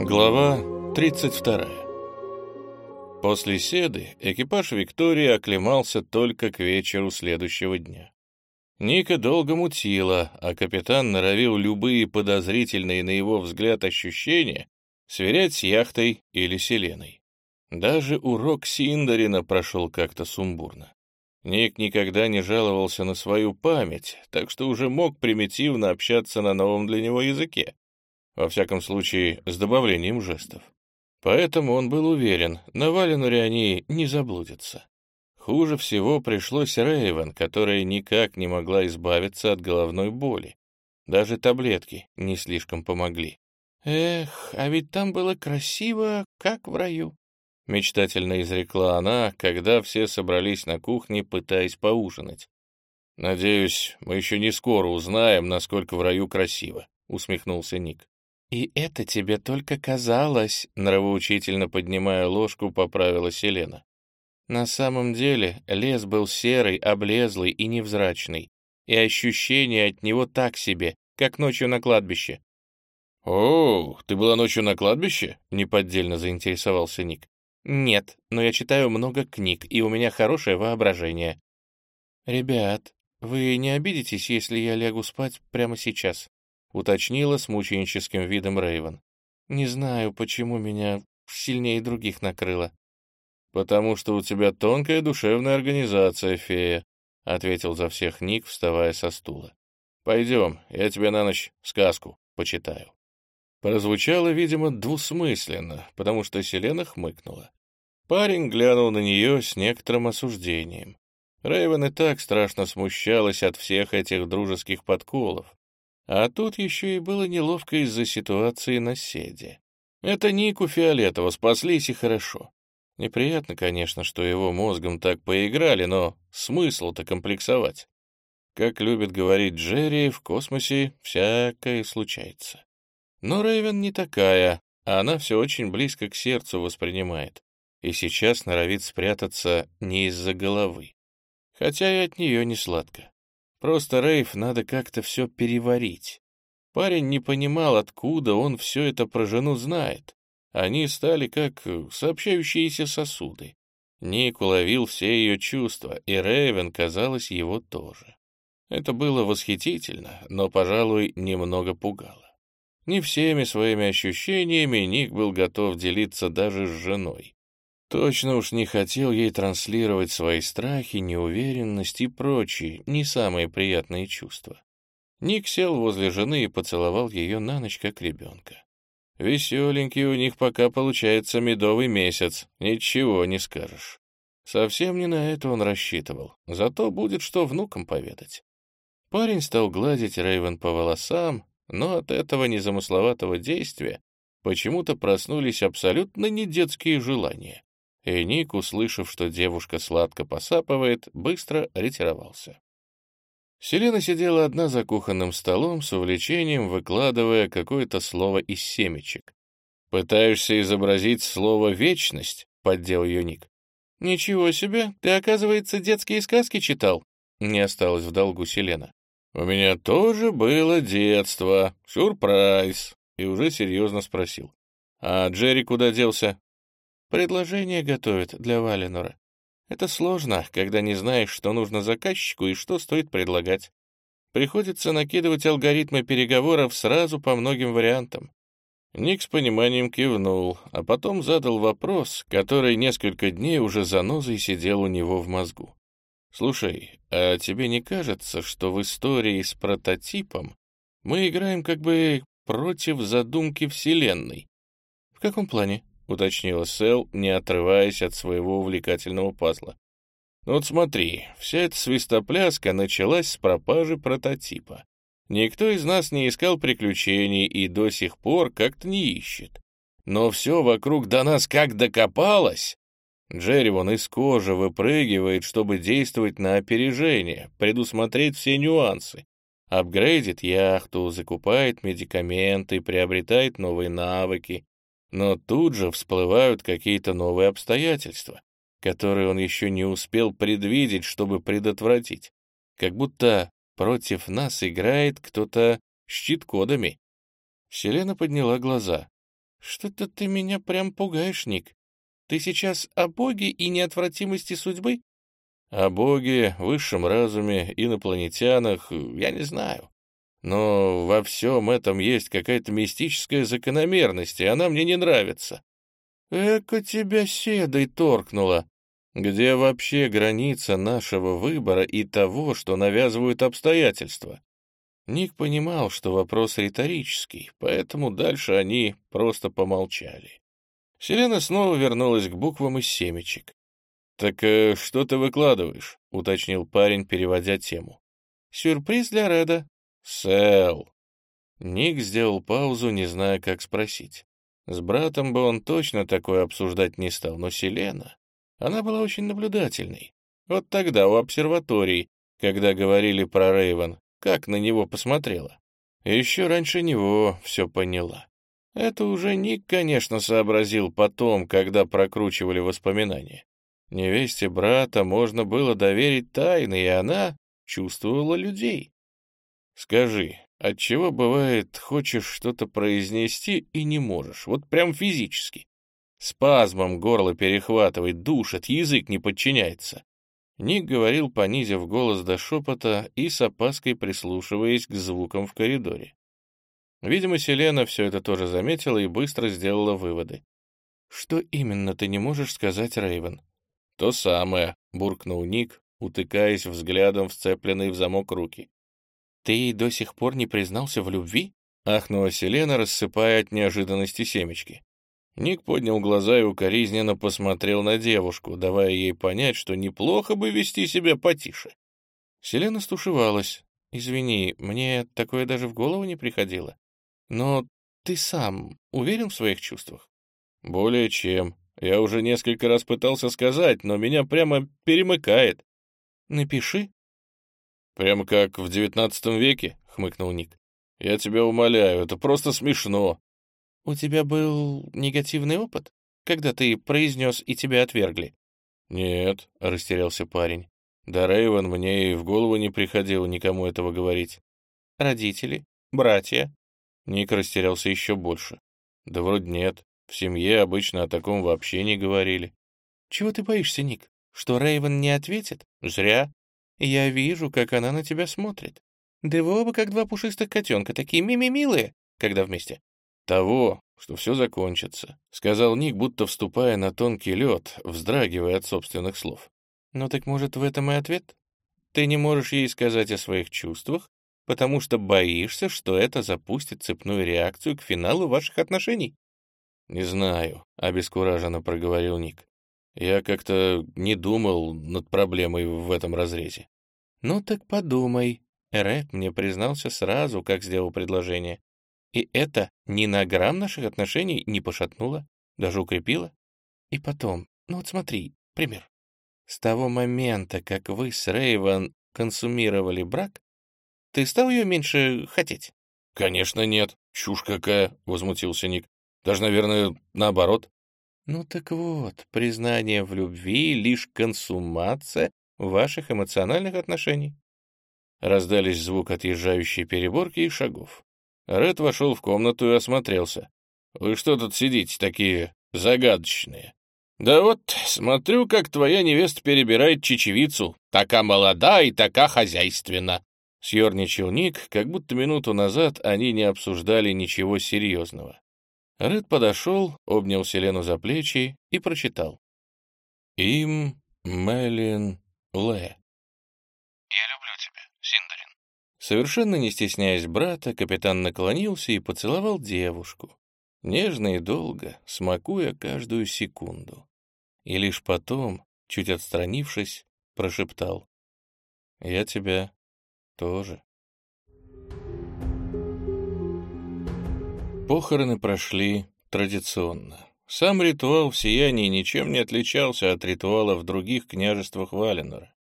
Глава 32. После седы экипаж «Виктории» оклемался только к вечеру следующего дня. Ника долго мутила, а капитан норовил любые подозрительные, на его взгляд, ощущения сверять с яхтой или селеной. Даже урок Синдарина прошел как-то сумбурно. Ник никогда не жаловался на свою память, так что уже мог примитивно общаться на новом для него языке во всяком случае, с добавлением жестов. Поэтому он был уверен, на Валенуре они не заблудятся. Хуже всего пришлось Рейвен, которая никак не могла избавиться от головной боли. Даже таблетки не слишком помогли. «Эх, а ведь там было красиво, как в раю», — мечтательно изрекла она, когда все собрались на кухне, пытаясь поужинать. «Надеюсь, мы еще не скоро узнаем, насколько в раю красиво», — усмехнулся Ник. «И это тебе только казалось», — нравоучительно поднимая ложку, поправила Селена. На самом деле лес был серый, облезлый и невзрачный, и ощущение от него так себе, как ночью на кладбище. «О, ты была ночью на кладбище?» — неподдельно заинтересовался Ник. «Нет, но я читаю много книг, и у меня хорошее воображение». «Ребят, вы не обидитесь, если я лягу спать прямо сейчас?» — уточнила с мученическим видом Рейвен. «Не знаю, почему меня сильнее других накрыло». «Потому что у тебя тонкая душевная организация, фея», — ответил за всех Ник, вставая со стула. «Пойдем, я тебе на ночь сказку почитаю». Прозвучало, видимо, двусмысленно, потому что Селена хмыкнула. Парень глянул на нее с некоторым осуждением. Рейвен и так страшно смущалась от всех этих дружеских подколов, а тут еще и было неловко из-за ситуации на седе. Это Нику Фиолетово спаслись и хорошо. Неприятно, конечно, что его мозгом так поиграли, но смысл-то комплексовать. Как любит говорить Джерри, в космосе всякое случается. Но Рэйвен не такая, а она все очень близко к сердцу воспринимает. И сейчас норовит спрятаться не из-за головы. Хотя и от нее не сладко. Просто Рейв надо как-то все переварить. Парень не понимал, откуда он все это про жену знает. Они стали как сообщающиеся сосуды. Ник уловил все ее чувства, и Рейвен, казалось, его тоже. Это было восхитительно, но, пожалуй, немного пугало. Не всеми своими ощущениями Ник был готов делиться даже с женой. Точно уж не хотел ей транслировать свои страхи, неуверенность и прочие, не самые приятные чувства. Ник сел возле жены и поцеловал ее на ночь, как ребенка. Веселенький у них пока получается медовый месяц, ничего не скажешь. Совсем не на это он рассчитывал, зато будет что внукам поведать. Парень стал гладить Рейвен по волосам, но от этого незамысловатого действия почему-то проснулись абсолютно не детские желания и Ник, услышав, что девушка сладко посапывает, быстро ретировался. Селена сидела одна за кухонным столом с увлечением, выкладывая какое-то слово из семечек. «Пытаешься изобразить слово «вечность»?» — поддел ее Ник. «Ничего себе, ты, оказывается, детские сказки читал?» Не осталось в долгу Селена. «У меня тоже было детство. Сюрприз!» И уже серьезно спросил. «А Джерри куда делся?» Предложение готовят для Валенора. Это сложно, когда не знаешь, что нужно заказчику и что стоит предлагать. Приходится накидывать алгоритмы переговоров сразу по многим вариантам. Ник с пониманием кивнул, а потом задал вопрос, который несколько дней уже занозой сидел у него в мозгу. «Слушай, а тебе не кажется, что в истории с прототипом мы играем как бы против задумки Вселенной?» «В каком плане?» — уточнила Сэл, не отрываясь от своего увлекательного пазла. «Ну вот смотри, вся эта свистопляска началась с пропажи прототипа. Никто из нас не искал приключений и до сих пор как-то не ищет. Но все вокруг до нас как докопалось!» Джерри вон из кожи выпрыгивает, чтобы действовать на опережение, предусмотреть все нюансы. Апгрейдит яхту, закупает медикаменты, приобретает новые навыки, но тут же всплывают какие-то новые обстоятельства, которые он еще не успел предвидеть, чтобы предотвратить. Как будто против нас играет кто-то с чит-кодами. Селена подняла глаза. Что-то ты меня прям пугаешь, Ник. Ты сейчас о Боге и неотвратимости судьбы? О Боге, высшем разуме, инопланетянах я не знаю. Но во всем этом есть какая-то мистическая закономерность, и она мне не нравится. Эко тебя седой торкнула. Где вообще граница нашего выбора и того, что навязывают обстоятельства? Ник понимал, что вопрос риторический, поэтому дальше они просто помолчали. Селена снова вернулась к буквам из семечек. «Так э, что ты выкладываешь?» — уточнил парень, переводя тему. «Сюрприз для Реда». «Сэл». Ник сделал паузу, не зная, как спросить. С братом бы он точно такое обсуждать не стал, но Селена... Она была очень наблюдательной. Вот тогда у обсерватории, когда говорили про Рейвен, как на него посмотрела. Еще раньше него все поняла. Это уже Ник, конечно, сообразил потом, когда прокручивали воспоминания. Невесте брата можно было доверить тайны, и она чувствовала людей. Скажи, отчего бывает, хочешь что-то произнести и не можешь, вот прям физически? Спазмом горло перехватывает, душит, язык не подчиняется. Ник говорил, понизив голос до шепота и с опаской прислушиваясь к звукам в коридоре. Видимо, Селена все это тоже заметила и быстро сделала выводы. «Что именно ты не можешь сказать, Рейвен?» «То самое», — буркнул Ник, утыкаясь взглядом в цепленные в замок руки. «Ты до сих пор не признался в любви?» — ахнула Селена, рассыпая от неожиданности семечки. Ник поднял глаза и укоризненно посмотрел на девушку, давая ей понять, что неплохо бы вести себя потише. Селена стушевалась. «Извини, мне такое даже в голову не приходило. Но ты сам уверен в своих чувствах?» «Более чем. Я уже несколько раз пытался сказать, но меня прямо перемыкает». «Напиши». «Прямо как в девятнадцатом веке?» — хмыкнул Ник. «Я тебя умоляю, это просто смешно». «У тебя был негативный опыт, когда ты произнес и тебя отвергли?» «Нет», — растерялся парень. «Да Рэйвен мне и в голову не приходило никому этого говорить». «Родители? Братья?» Ник растерялся еще больше. «Да вроде нет. В семье обычно о таком вообще не говорили». «Чего ты боишься, Ник? Что Рэйвен не ответит? Зря. Я вижу, как она на тебя смотрит. Да вы оба как два пушистых котенка, такие мими-милые, когда вместе того, что все закончится», — сказал Ник, будто вступая на тонкий лед, вздрагивая от собственных слов. «Ну так, может, в этом и ответ? Ты не можешь ей сказать о своих чувствах, потому что боишься, что это запустит цепную реакцию к финалу ваших отношений?» «Не знаю», — обескураженно проговорил Ник. «Я как-то не думал над проблемой в этом разрезе». «Ну так подумай». Эрек мне признался сразу, как сделал предложение. И это ни на грамм наших отношений не пошатнуло, даже укрепило. И потом, ну вот смотри, пример. С того момента, как вы с Рейвен консумировали брак, ты стал ее меньше хотеть? Конечно, нет. Чушь какая, возмутился Ник. Даже, наверное, наоборот. Ну так вот, признание в любви — лишь консумация ваших эмоциональных отношений. Раздались звук отъезжающей переборки и шагов. Ред вошел в комнату и осмотрелся. «Вы что тут сидите, такие загадочные?» «Да вот, смотрю, как твоя невеста перебирает чечевицу. Така молода и така хозяйственна». Съерничал Ник, как будто минуту назад они не обсуждали ничего серьезного. Ред подошел, обнял Селену за плечи и прочитал. «Им Мелин Ле». «Я люблю тебя, Синдарин». Совершенно не стесняясь брата, капитан наклонился и поцеловал девушку, нежно и долго, смакуя каждую секунду. И лишь потом, чуть отстранившись, прошептал «Я тебя тоже». Похороны прошли традиционно. Сам ритуал в сиянии ничем не отличался от ритуала в других княжествах Валенора.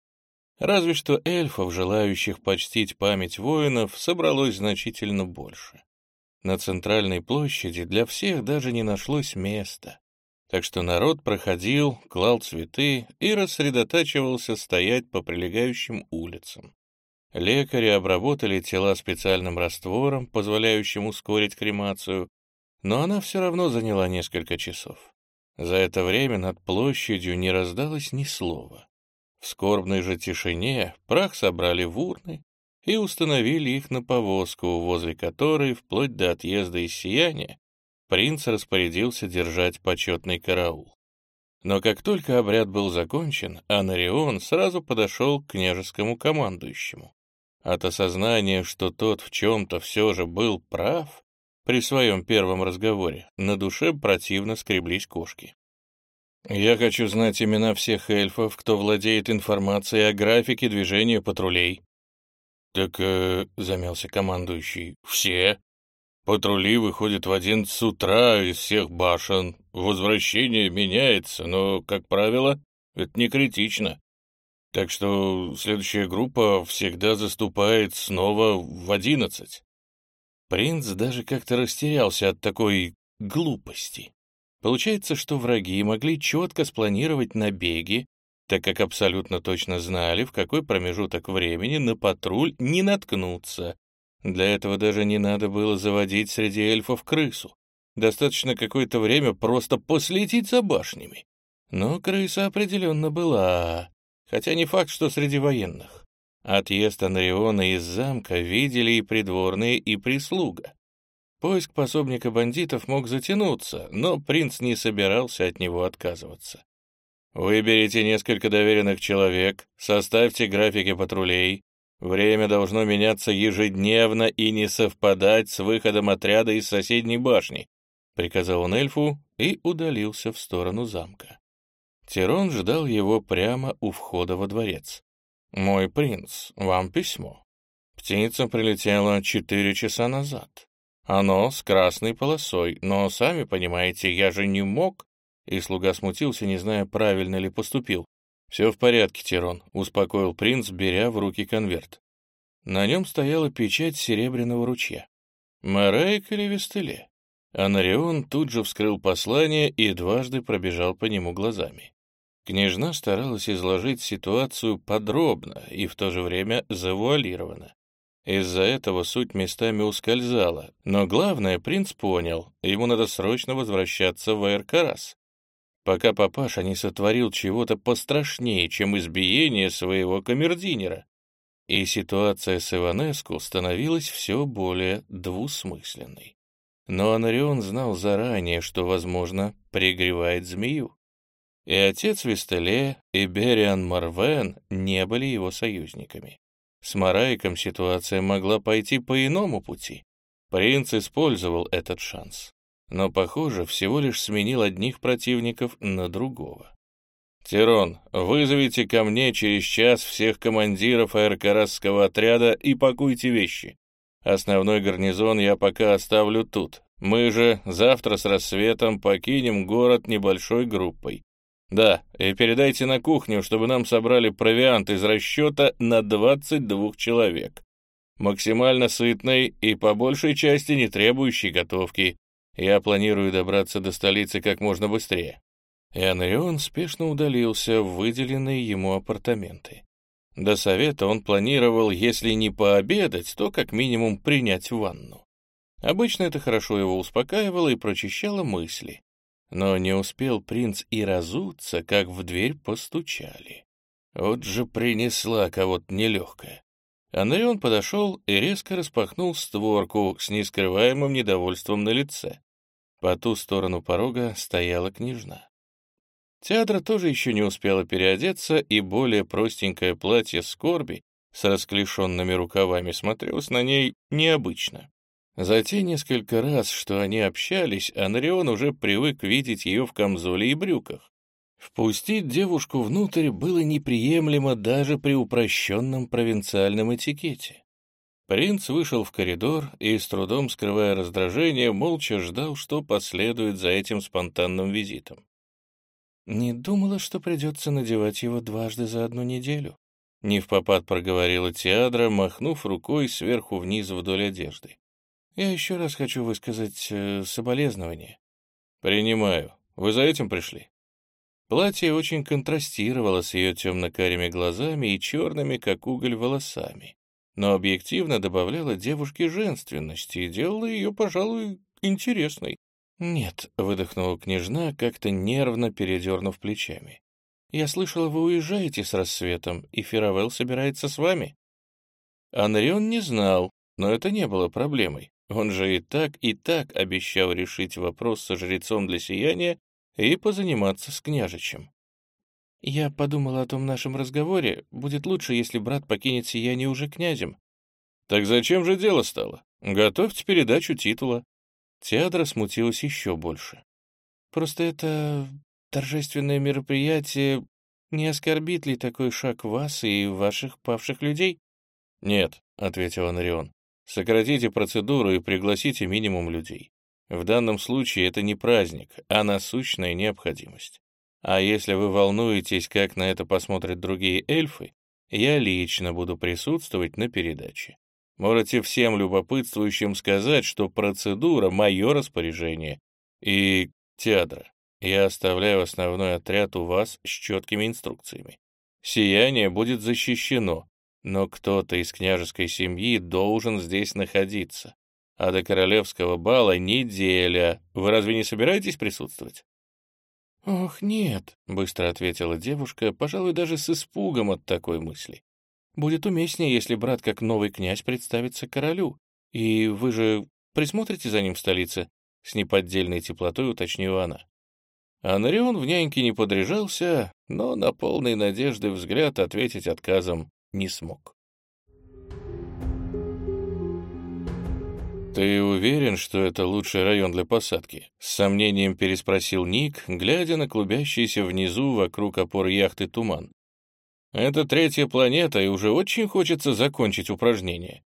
Разве что эльфов, желающих почтить память воинов, собралось значительно больше. На центральной площади для всех даже не нашлось места, так что народ проходил, клал цветы и рассредотачивался стоять по прилегающим улицам. Лекари обработали тела специальным раствором, позволяющим ускорить кремацию. но она все равно заняла несколько часов. За это время над площадью не раздалось ни слова. В скорбной же тишине прах собрали в урны и установили их на повозку, возле которой, вплоть до отъезда из сияния, принц распорядился держать почетный караул. Но как только обряд был закончен, Анарион сразу подошел к княжескому командующему. От осознания, что тот в чем-то все же был прав, при своем первом разговоре на душе противно скреблись кошки. «Я хочу знать имена всех эльфов, кто владеет информацией о графике движения патрулей». «Так, э, — замялся командующий, — все. Патрули выходят в один с утра из всех башен. Возвращение меняется, но, как правило, это не критично. Так что следующая группа всегда заступает снова в одиннадцать». Принц даже как-то растерялся от такой глупости. Получается, что враги могли четко спланировать набеги, так как абсолютно точно знали, в какой промежуток времени на патруль не наткнуться. Для этого даже не надо было заводить среди эльфов крысу. Достаточно какое-то время просто последить за башнями. Но крыса определенно была, хотя не факт, что среди военных. Отъезд Анриона из замка видели и придворные, и прислуга. Поиск пособника бандитов мог затянуться, но принц не собирался от него отказываться. Выберите несколько доверенных человек, составьте графики патрулей. Время должно меняться ежедневно и не совпадать с выходом отряда из соседней башни, приказал он эльфу и удалился в сторону замка. Тирон ждал его прямо у входа во дворец. «Мой принц, вам письмо. Птица прилетела четыре часа назад. Оно с красной полосой, но, сами понимаете, я же не мог...» И слуга смутился, не зная, правильно ли поступил. «Все в порядке, Тирон», — успокоил принц, беря в руки конверт. На нем стояла печать серебряного ручья. Морейк или Вестеле? Анарион тут же вскрыл послание и дважды пробежал по нему глазами. Княжна старалась изложить ситуацию подробно и в то же время завуалированно. Из-за этого суть местами ускользала, но главное принц понял, ему надо срочно возвращаться в Аэркарас. Пока папаша не сотворил чего-то пострашнее, чем избиение своего камердинера. И ситуация с Иванеску становилась все более двусмысленной. Но Анарион знал заранее, что, возможно, пригревает змею. И отец Вестеле, и Бериан Марвен не были его союзниками. С Марайком ситуация могла пойти по иному пути. Принц использовал этот шанс, но, похоже, всего лишь сменил одних противников на другого. «Тирон, вызовите ко мне через час всех командиров аэрокарасского отряда и пакуйте вещи. Основной гарнизон я пока оставлю тут. Мы же завтра с рассветом покинем город небольшой группой. Да, и передайте на кухню, чтобы нам собрали провиант из расчета на 22 человек. Максимально сытный и по большей части не требующий готовки. Я планирую добраться до столицы как можно быстрее. Анрион спешно удалился в выделенные ему апартаменты. До совета он планировал, если не пообедать, то как минимум принять ванну. Обычно это хорошо его успокаивало и прочищало мысли. Но не успел принц и разуться, как в дверь постучали. Вот же принесла кого-то нелегкая. Анрион подошел и резко распахнул створку с нескрываемым недовольством на лице. По ту сторону порога стояла княжна. Театра тоже еще не успела переодеться, и более простенькое платье скорби с расклешенными рукавами смотрелось на ней необычно. За те несколько раз, что они общались, Анрион уже привык видеть ее в камзоле и брюках. Впустить девушку внутрь было неприемлемо даже при упрощенном провинциальном этикете. Принц вышел в коридор и, с трудом скрывая раздражение, молча ждал, что последует за этим спонтанным визитом. «Не думала, что придется надевать его дважды за одну неделю», — не в попад проговорила Теадра, махнув рукой сверху вниз вдоль одежды. Я еще раз хочу высказать э, соболезнования. Принимаю. Вы за этим пришли? Платье очень контрастировало с ее темно-карими глазами и черными, как уголь, волосами, но объективно добавляло девушке женственности и делало ее, пожалуй, интересной. «Нет», — выдохнула княжна, как-то нервно передернув плечами. «Я слышала, вы уезжаете с рассветом, и Феравелл собирается с вами». Анрион не знал, но это не было проблемой. Он же и так, и так обещал решить вопрос со жрецом для сияния и позаниматься с княжичем. «Я подумала о том нашем разговоре. Будет лучше, если брат покинет сияние уже князем». «Так зачем же дело стало? Готовьте передачу титула». Театра смутилась еще больше. «Просто это торжественное мероприятие. Не оскорбит ли такой шаг вас и ваших павших людей?» «Нет», — ответил Анарион. «Сократите процедуру и пригласите минимум людей. В данном случае это не праздник, а насущная необходимость. А если вы волнуетесь, как на это посмотрят другие эльфы, я лично буду присутствовать на передаче. Можете всем любопытствующим сказать, что процедура — мое распоряжение. И, Театра, я оставляю основной отряд у вас с четкими инструкциями. Сияние будет защищено, но кто-то из княжеской семьи должен здесь находиться. А до королевского бала неделя. Вы разве не собираетесь присутствовать? «Ох, нет», — быстро ответила девушка, пожалуй, даже с испугом от такой мысли. Будет уместнее, если брат как новый князь представится королю. И вы же присмотрите за ним в столице?» С неподдельной теплотой уточнила она. Анарион в няньке не подряжался, но на полной надежды взгляд ответить отказом не смог. «Ты уверен, что это лучший район для посадки?» С сомнением переспросил Ник, глядя на клубящийся внизу вокруг опор яхты туман. Это третья планета, и уже очень хочется закончить упражнение.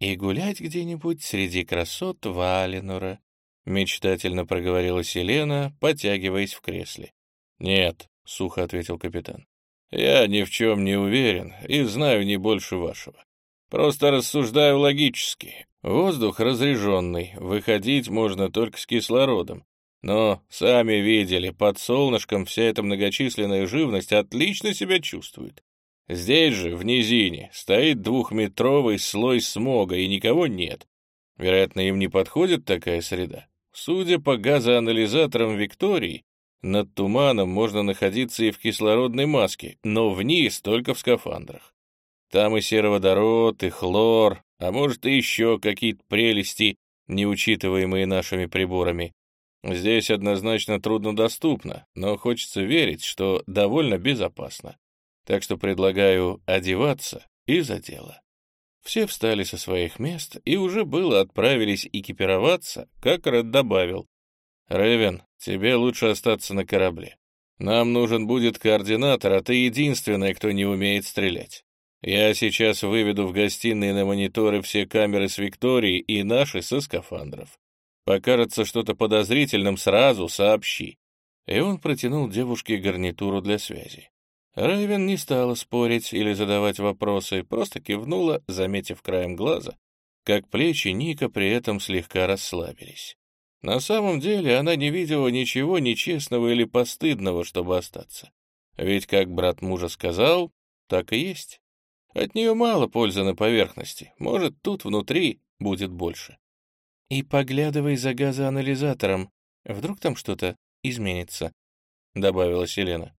И гулять где-нибудь среди красот Валенора, мечтательно проговорила Селена, потягиваясь в кресле. Нет, сухо ответил капитан. Я ни в чем не уверен и знаю не больше вашего. Просто рассуждаю логически. Воздух разреженный, выходить можно только с кислородом. Но, сами видели, под солнышком вся эта многочисленная живность отлично себя чувствует. Здесь же, в низине, стоит двухметровый слой смога, и никого нет. Вероятно, им не подходит такая среда. Судя по газоанализаторам Виктории, над туманом можно находиться и в кислородной маске, но вниз только в скафандрах. Там и сероводород, и хлор, а может и еще какие-то прелести, не учитываемые нашими приборами. Здесь однозначно труднодоступно, но хочется верить, что довольно безопасно. Так что предлагаю одеваться и за дело. Все встали со своих мест и уже было отправились экипироваться, как Ред добавил. «Рэвен, тебе лучше остаться на корабле. Нам нужен будет координатор, а ты единственная, кто не умеет стрелять. Я сейчас выведу в гостиной на мониторы все камеры с Виктории и наши со скафандров. Покажется что-то подозрительным, сразу сообщи». И он протянул девушке гарнитуру для связи. Рэйвен не стала спорить или задавать вопросы, просто кивнула, заметив краем глаза, как плечи Ника при этом слегка расслабились. На самом деле она не видела ничего нечестного или постыдного, чтобы остаться. Ведь, как брат мужа сказал, так и есть. От нее мало пользы на поверхности, может, тут внутри будет больше. И поглядывай за газоанализатором, вдруг там что-то изменится, — добавила Селена.